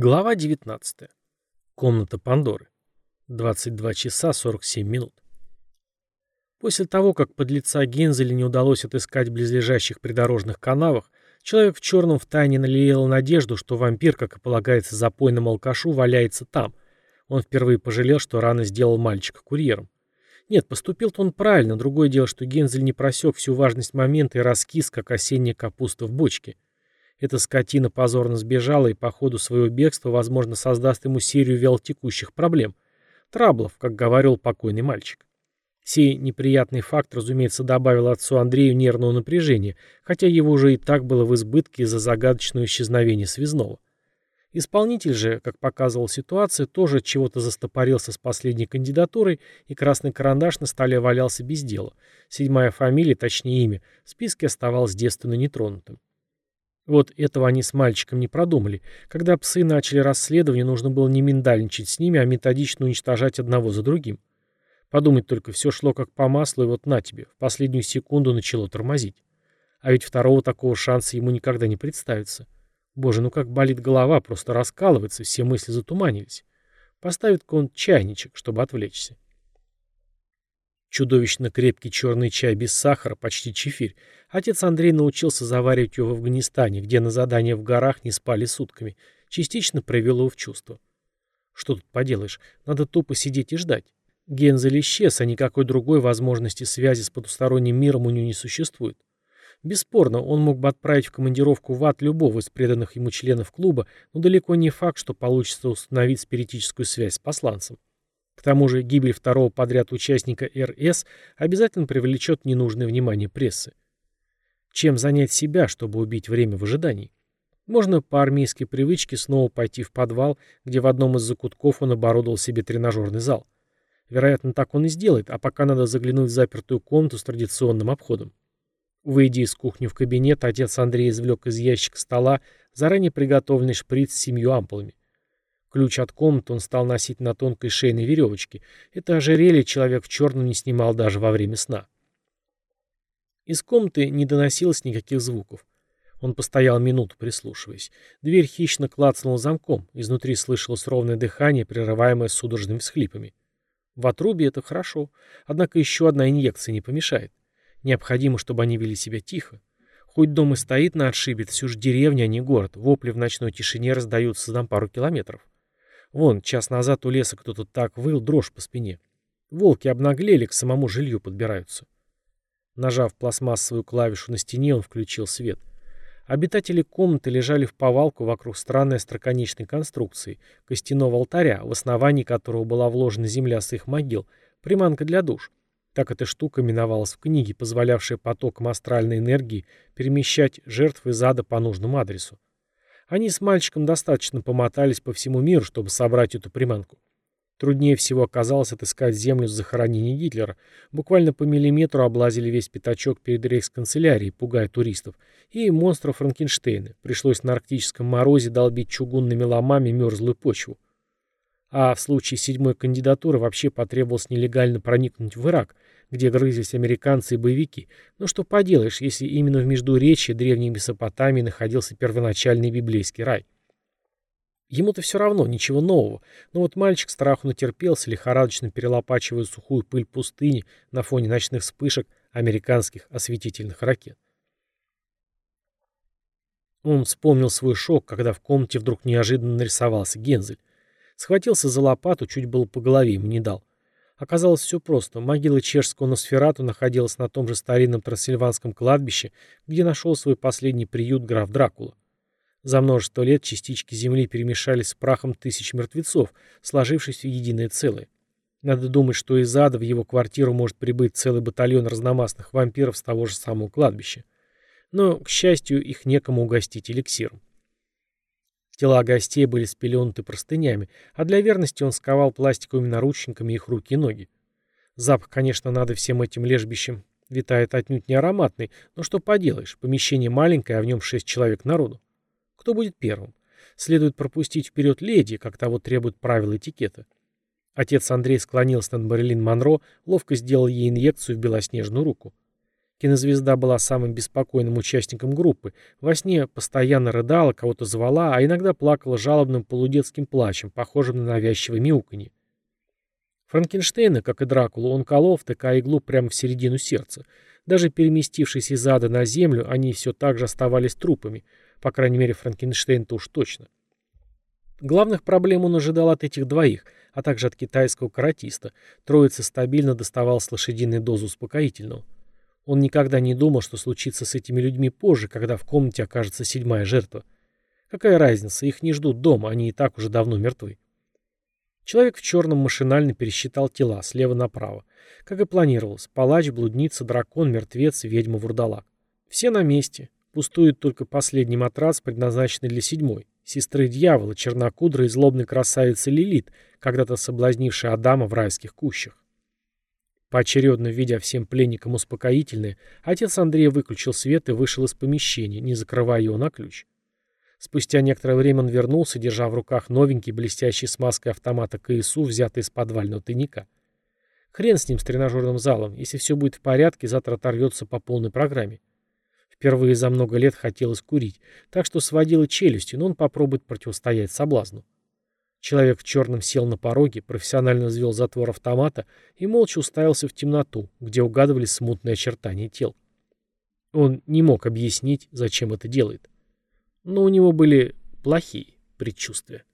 Глава 19. Комната Пандоры. 22 часа 47 минут. После того, как подлеца Гензеля не удалось отыскать в близлежащих придорожных канавах, человек в черном втайне налелеял надежду, что вампир, как и полагается запойному алкашу, валяется там. Он впервые пожалел, что рано сделал мальчика курьером. Нет, поступил-то он правильно, другое дело, что Гензель не просек всю важность момента и раскис, как осенняя капуста в бочке. Эта скотина позорно сбежала и по ходу своего бегства, возможно, создаст ему серию вялотекущих проблем. Траблов, как говорил покойный мальчик. Сей неприятный факт, разумеется, добавил отцу Андрею нервного напряжения, хотя его уже и так было в избытке из-за загадочного исчезновения связного. Исполнитель же, как показывала ситуация, тоже чего-то застопорился с последней кандидатурой, и красный карандаш на столе валялся без дела. Седьмая фамилия, точнее имя, в списке оставалась девственно нетронутым. Вот этого они с мальчиком не продумали. Когда псы начали расследование, нужно было не миндальничать с ними, а методично уничтожать одного за другим. Подумать только, все шло как по маслу, и вот на тебе, в последнюю секунду начало тормозить. А ведь второго такого шанса ему никогда не представится. Боже, ну как болит голова, просто раскалывается, все мысли затуманились. Поставит-ка он чайничек, чтобы отвлечься. Чудовищно крепкий черный чай без сахара, почти чефирь. Отец Андрей научился заваривать его в Афганистане, где на задание в горах не спали сутками. Частично привел его в чувство. Что тут поделаешь, надо тупо сидеть и ждать. Гензель исчез, а никакой другой возможности связи с потусторонним миром у него не существует. Бесспорно, он мог бы отправить в командировку в ад любого из преданных ему членов клуба, но далеко не факт, что получится установить спиритическую связь с посланцем. К тому же гибель второго подряд участника РС обязательно привлечет ненужное внимание прессы. Чем занять себя, чтобы убить время в ожидании? Можно по армейской привычке снова пойти в подвал, где в одном из закутков он оборудовал себе тренажерный зал. Вероятно, так он и сделает, а пока надо заглянуть в запертую комнату с традиционным обходом. Выйдя из кухни в кабинет, отец Андрей извлек из ящика стола заранее приготовленный шприц с семью ампулами. Ключ от комнаты он стал носить на тонкой шейной веревочке. Это ожерелье человек в черном не снимал даже во время сна. Из комнаты не доносилось никаких звуков. Он постоял минуту, прислушиваясь. Дверь хищно клацнула замком. Изнутри слышалось ровное дыхание, прерываемое судорожными всхлипами. В отрубе это хорошо. Однако еще одна инъекция не помешает. Необходимо, чтобы они вели себя тихо. Хоть дом и стоит на отшибе, все же деревня, а не город. Вопли в ночной тишине раздаются за пару километров. Вон, час назад у леса кто-то так выл, дрожь по спине. Волки обнаглели, к самому жилью подбираются. Нажав пластмассовую клавишу на стене, он включил свет. Обитатели комнаты лежали в повалку вокруг странной остроконечной конструкции, костяного алтаря, в основании которого была вложена земля с их могил, приманка для душ. Так эта штука именовалась в книге, позволявшая потоком астральной энергии перемещать жертв из ада по нужному адресу. Они с мальчиком достаточно помотались по всему миру, чтобы собрать эту приманку. Труднее всего оказалось отыскать землю с захоронения Гитлера. Буквально по миллиметру облазили весь пятачок перед рейхсканцелярией, пугая туристов. И монстров Франкенштейна. Пришлось на арктическом морозе долбить чугунными ломами мерзлую почву. А в случае седьмой кандидатуры вообще потребовалось нелегально проникнуть в Ирак, где грызлись американцы и боевики. Но что поделаешь, если именно в Междуречье древней Месопотамии находился первоначальный библейский рай. Ему-то все равно, ничего нового. Но вот мальчик страху натерпелся, лихорадочно перелопачивая сухую пыль пустыни на фоне ночных вспышек американских осветительных ракет. Он вспомнил свой шок, когда в комнате вдруг неожиданно нарисовался Гензель. Схватился за лопату, чуть было по голове ему не дал. Оказалось все просто. Могила чешского Носферату находилась на том же старинном трансильванском кладбище, где нашел свой последний приют граф Дракула. За множество лет частички земли перемешались с прахом тысяч мертвецов, сложившись в единое целое. Надо думать, что из ада в его квартиру может прибыть целый батальон разномастных вампиров с того же самого кладбища. Но, к счастью, их некому угостить эликсиром. Тела гостей были спеленуты простынями, а для верности он сковал пластиковыми наручниками их руки и ноги. Запах, конечно, надо всем этим лежбищем витает отнюдь не ароматный, но что поделаешь, помещение маленькое, а в нем шесть человек народу. Кто будет первым? Следует пропустить вперед леди, как того требуют правила этикета. Отец Андрей склонился над Барилин Монро, ловко сделал ей инъекцию в белоснежную руку. Кинозвезда была самым беспокойным участником группы. Во сне постоянно рыдала, кого-то звала, а иногда плакала жалобным полудетским плачем, похожим на навязчивое мяуканье. Франкенштейна, как и Дракулу, он колол, втыкая иглу прямо в середину сердца. Даже переместившись из ада на землю, они все так же оставались трупами. По крайней мере, Франкенштейн-то уж точно. Главных проблем он ожидал от этих двоих, а также от китайского каратиста. Троица стабильно доставалась лошадиной дозу успокоительного. Он никогда не думал, что случится с этими людьми позже, когда в комнате окажется седьмая жертва. Какая разница, их не ждут дома, они и так уже давно мертвы. Человек в черном машинально пересчитал тела слева направо. Как и планировалось, палач, блудница, дракон, мертвец, ведьма, вурдалак. Все на месте. Пустует только последний матрас, предназначенный для седьмой. Сестры дьявола, чернокудрой и злобной красавицы Лилит, когда-то соблазнившей Адама в райских кущах. Поочередно введя всем пленникам успокоительное, отец Андрея выключил свет и вышел из помещения, не закрывая его на ключ. Спустя некоторое время он вернулся, держа в руках новенький, блестящий смазкой автомата КСУ, взятый из подвального тайника. Хрен с ним, с тренажерным залом. Если все будет в порядке, завтра оторвется по полной программе. Впервые за много лет хотелось курить, так что сводило челюстью, но он попробует противостоять соблазну. Человек в черном сел на пороге, профессионально взвел затвор автомата и молча уставился в темноту, где угадывались смутные очертания тел. Он не мог объяснить, зачем это делает. Но у него были плохие предчувствия.